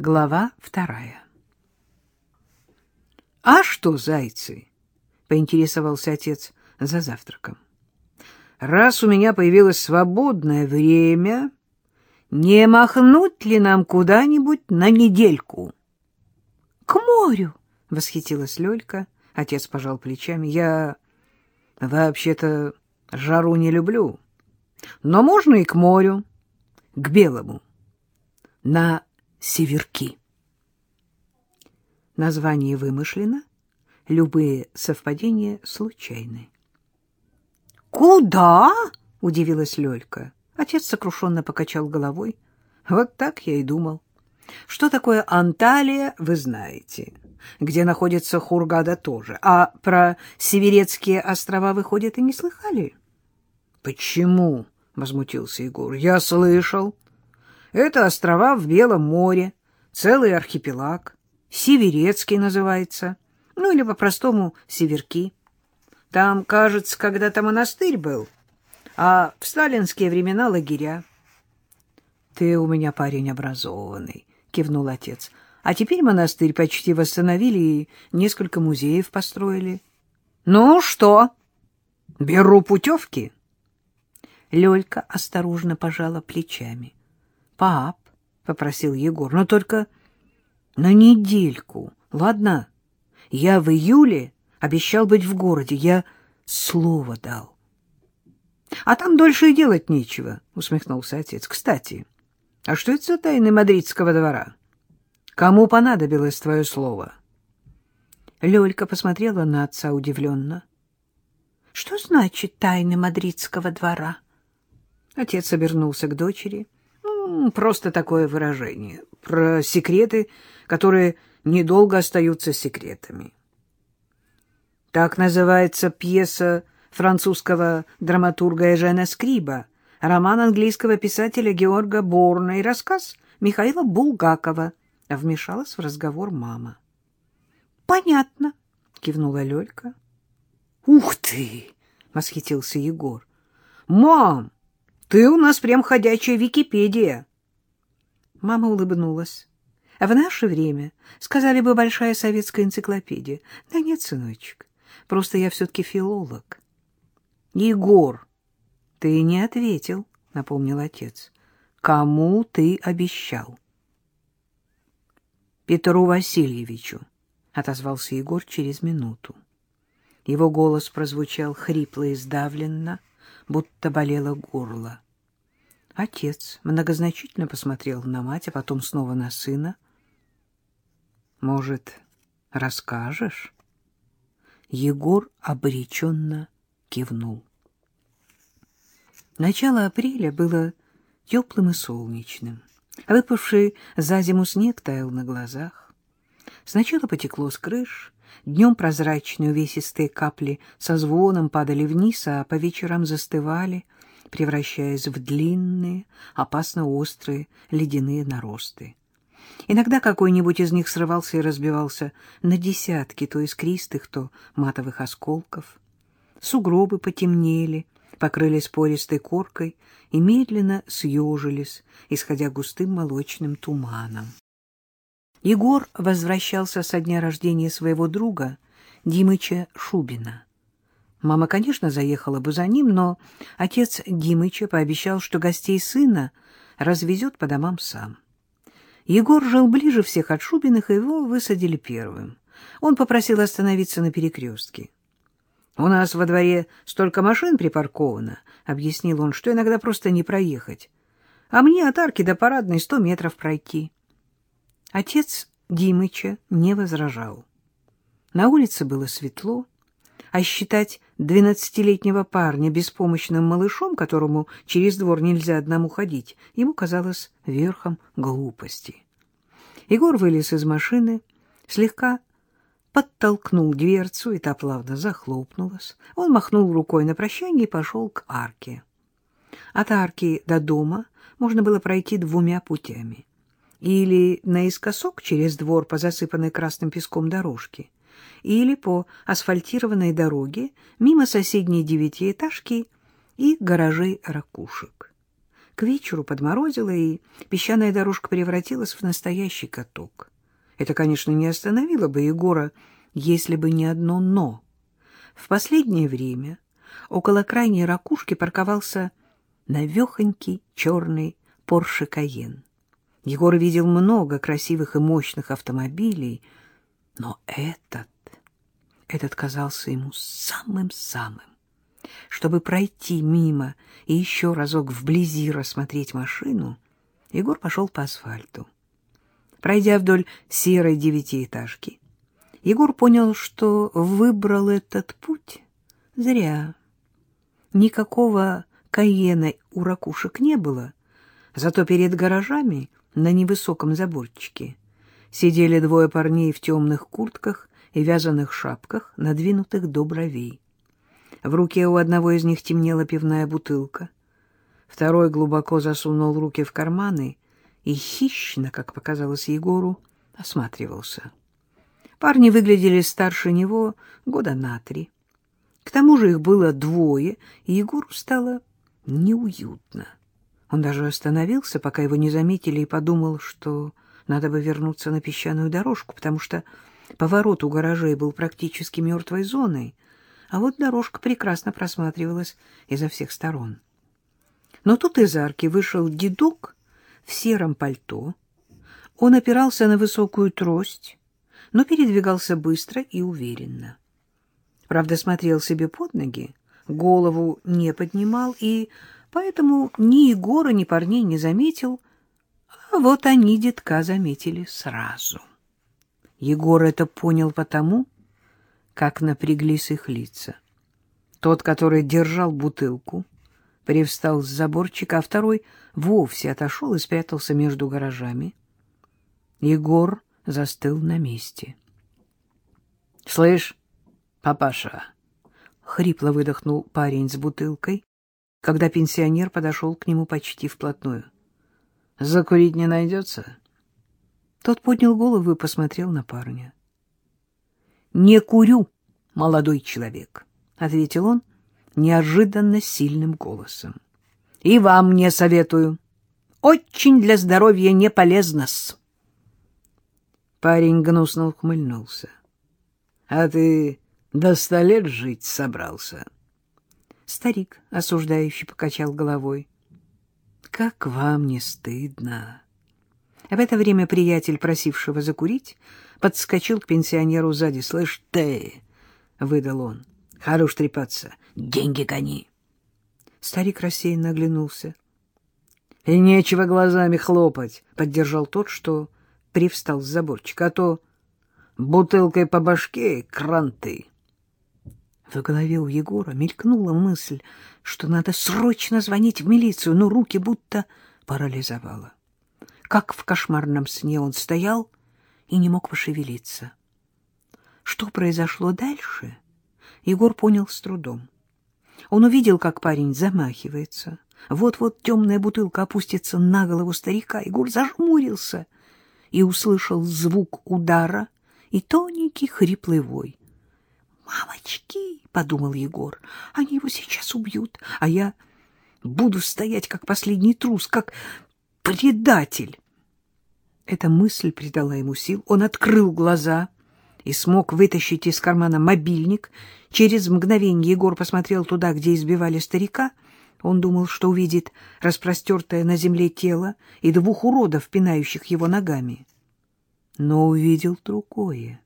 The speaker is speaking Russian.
Глава вторая. — А что, зайцы? — поинтересовался отец за завтраком. — Раз у меня появилось свободное время, не махнуть ли нам куда-нибудь на недельку? — К морю! — восхитилась Лёлька. Отец пожал плечами. — Я вообще-то жару не люблю, но можно и к морю, к белому, на северки. Название вымышлено, любые совпадения случайны. «Куда?» — удивилась Лёлька. Отец сокрушенно покачал головой. «Вот так я и думал. Что такое Анталия, вы знаете. Где находится Хургада тоже. А про Северецкие острова, выходит, и не слыхали?» «Почему?» — возмутился Егор. «Я слышал. Это острова в Белом море, целый архипелаг. Северецкий называется. Ну, или по-простому Северки. Там, кажется, когда-то монастырь был, а в сталинские времена лагеря. — Ты у меня парень образованный, — кивнул отец. — А теперь монастырь почти восстановили и несколько музеев построили. — Ну что, беру путевки? Лёлька осторожно пожала плечами. Пап, — попросил Егор, — но только на недельку, ладно? Я в июле обещал быть в городе, я слово дал. — А там дольше и делать нечего, — усмехнулся отец. — Кстати, а что это за тайны мадридского двора? Кому понадобилось твое слово? Лёлька посмотрела на отца удивленно. — Что значит тайны мадридского двора? Отец обернулся к дочери — Просто такое выражение. Про секреты, которые недолго остаются секретами. Так называется пьеса французского драматурга Эжена Скриба, роман английского писателя Георга Борна и рассказ Михаила Булгакова. Вмешалась в разговор мама. — Понятно, — кивнула Лёлька. — Ух ты! — восхитился Егор. — Мам, ты у нас прям ходячая Википедия. Мама улыбнулась. А в наше время сказали бы большая советская энциклопедия. Да нет, сыночек, просто я все-таки филолог. Егор, ты не ответил, напомнил отец. Кому ты обещал? Петру Васильевичу, отозвался Егор через минуту. Его голос прозвучал хрипло и сдавленно, будто болело горло. Отец многозначительно посмотрел на мать, а потом снова на сына. «Может, расскажешь?» Егор обреченно кивнул. Начало апреля было теплым и солнечным. Выпавший за зиму снег таял на глазах. Сначала потекло с крыш, днем прозрачные увесистые капли со звоном падали вниз, а по вечерам застывали — превращаясь в длинные, опасно острые ледяные наросты. Иногда какой-нибудь из них срывался и разбивался на десятки то искристых, то матовых осколков. Сугробы потемнели, покрылись пористой коркой и медленно съежились, исходя густым молочным туманом. Егор возвращался со дня рождения своего друга Димыча Шубина. Мама, конечно, заехала бы за ним, но отец Димыча пообещал, что гостей сына развезет по домам сам. Егор жил ближе всех от Шубиных, и его высадили первым. Он попросил остановиться на перекрестке. «У нас во дворе столько машин припарковано», — объяснил он, — «что иногда просто не проехать. А мне от арки до парадной сто метров пройти». Отец Димыча не возражал. На улице было светло, а считать двенадцатилетнего парня беспомощным малышом, которому через двор нельзя одному ходить, ему казалось верхом глупости. Егор вылез из машины, слегка подтолкнул дверцу, и та плавно захлопнулась. Он махнул рукой на прощание и пошел к арке. От арки до дома можно было пройти двумя путями. Или наискосок через двор по засыпанной красным песком дорожке, или по асфальтированной дороге мимо соседней девятиэтажки и гаражей ракушек. К вечеру подморозило, и песчаная дорожка превратилась в настоящий каток. Это, конечно, не остановило бы Егора, если бы не одно «но». В последнее время около крайней ракушки парковался навехонький черный Порше Каен. Егор видел много красивых и мощных автомобилей, но этот, этот казался ему самым-самым. Чтобы пройти мимо и еще разок вблизи рассмотреть машину, Егор пошел по асфальту. Пройдя вдоль серой девятиэтажки, Егор понял, что выбрал этот путь зря. Никакого каена у ракушек не было, зато перед гаражами на невысоком заборчике сидели двое парней в темных куртках и вязаных шапках, надвинутых до бровей. В руке у одного из них темнела пивная бутылка. Второй глубоко засунул руки в карманы и хищно, как показалось Егору, осматривался. Парни выглядели старше него года на три. К тому же их было двое, и Егору стало неуютно. Он даже остановился, пока его не заметили, и подумал, что надо бы вернуться на песчаную дорожку, потому что поворот у гаражей был практически мертвой зоной, а вот дорожка прекрасно просматривалась изо всех сторон. Но тут из арки вышел дедок в сером пальто. Он опирался на высокую трость, но передвигался быстро и уверенно. Правда, смотрел себе под ноги, голову не поднимал, и поэтому ни Егора, ни парней не заметил, а вот они детка заметили сразу. Егор это понял потому, как напряглись их лица. Тот, который держал бутылку, привстал с заборчика, а второй вовсе отошел и спрятался между гаражами. Егор застыл на месте. — Слышь, папаша, — хрипло выдохнул парень с бутылкой, когда пенсионер подошел к нему почти вплотную. — Закурить не найдется? Тот поднял голову и посмотрел на парня. — Не курю, молодой человек, — ответил он неожиданно сильным голосом. — И вам не советую. Очень для здоровья не полезно-с. Парень гнусно ухмыльнулся. — А ты до ста лет жить собрался? Старик, осуждающий, покачал головой. — Как вам не стыдно! В это время приятель, просившего закурить, подскочил к пенсионеру сзади. — Слышь, ты! — выдал он. — Хорош трепаться. Деньги гони. Старик рассеянно оглянулся. — И нечего глазами хлопать, — поддержал тот, что привстал с заборчика, — а то бутылкой по башке кранты. В голове у Егора мелькнула мысль, что надо срочно звонить в милицию, но руки будто парализовало. Как в кошмарном сне он стоял и не мог пошевелиться. Что произошло дальше, Егор понял с трудом. Он увидел, как парень замахивается. Вот-вот темная бутылка опустится на голову старика. Егор зажмурился и услышал звук удара и тоненький хриплый вой. «Мамочки!» — подумал Егор. «Они его сейчас убьют, а я буду стоять как последний трус, как предатель. Эта мысль придала ему сил. Он открыл глаза и смог вытащить из кармана мобильник. Через мгновение Егор посмотрел туда, где избивали старика. Он думал, что увидит распростертое на земле тело и двух уродов, пинающих его ногами. Но увидел другое.